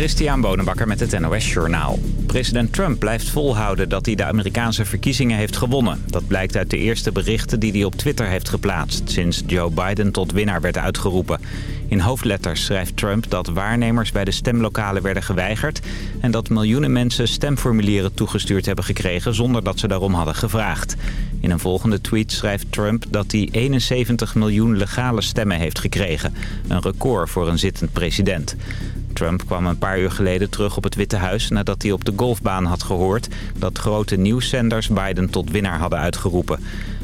Christian Bonenbakker met het NOS Journaal. President Trump blijft volhouden dat hij de Amerikaanse verkiezingen heeft gewonnen. Dat blijkt uit de eerste berichten die hij op Twitter heeft geplaatst... sinds Joe Biden tot winnaar werd uitgeroepen. In hoofdletters schrijft Trump dat waarnemers bij de stemlokalen werden geweigerd... en dat miljoenen mensen stemformulieren toegestuurd hebben gekregen... zonder dat ze daarom hadden gevraagd. In een volgende tweet schrijft Trump dat hij 71 miljoen legale stemmen heeft gekregen. Een record voor een zittend president. Trump kwam een paar uur geleden terug op het Witte Huis nadat hij op de golfbaan had gehoord dat grote nieuwszenders Biden tot winnaar hadden uitgeroepen.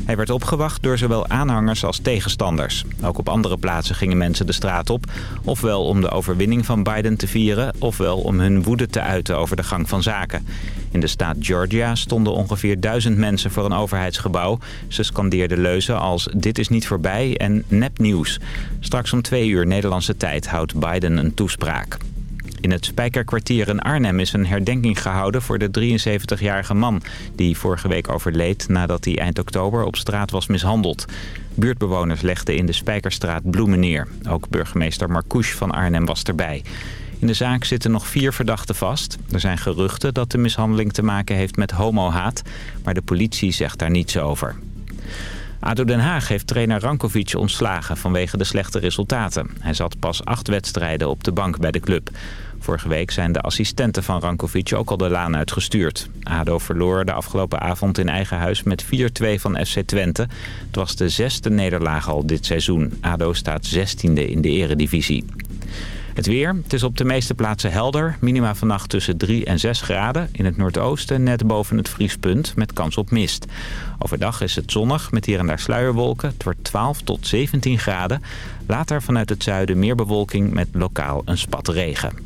Hij werd opgewacht door zowel aanhangers als tegenstanders. Ook op andere plaatsen gingen mensen de straat op, ofwel om de overwinning van Biden te vieren, ofwel om hun woede te uiten over de gang van zaken. In de staat Georgia stonden ongeveer duizend mensen voor een overheidsgebouw. Ze scandeerden leuzen als dit is niet voorbij en nepnieuws. Straks om twee uur Nederlandse tijd houdt Biden een toespraak. In het Spijkerkwartier in Arnhem is een herdenking gehouden voor de 73-jarige man... die vorige week overleed nadat hij eind oktober op straat was mishandeld. Buurtbewoners legden in de Spijkerstraat bloemen neer. Ook burgemeester Marcouche van Arnhem was erbij. In de zaak zitten nog vier verdachten vast. Er zijn geruchten dat de mishandeling te maken heeft met homohaat... maar de politie zegt daar niets over. ADO Den Haag heeft trainer Rankovic ontslagen vanwege de slechte resultaten. Hij zat pas acht wedstrijden op de bank bij de club. Vorige week zijn de assistenten van Rankovic ook al de laan uitgestuurd. ADO verloor de afgelopen avond in eigen huis met 4-2 van FC Twente. Het was de zesde nederlaag al dit seizoen. ADO staat 16e in de eredivisie. Het weer. Het is op de meeste plaatsen helder. Minima vannacht tussen 3 en 6 graden. In het noordoosten net boven het vriespunt met kans op mist. Overdag is het zonnig met hier en daar sluierwolken. Het wordt 12 tot 17 graden. Later vanuit het zuiden meer bewolking met lokaal een spat regen.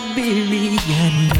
God be vegan.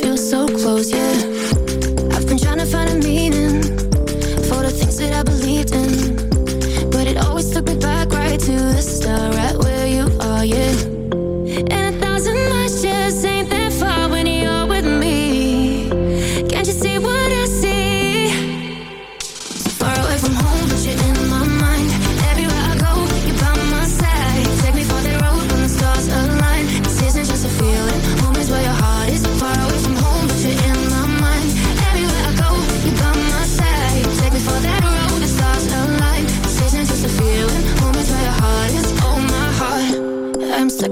Feels so close, yeah. I've been trying to find a meaning for the things that I believed in, but it always took me back right to the start,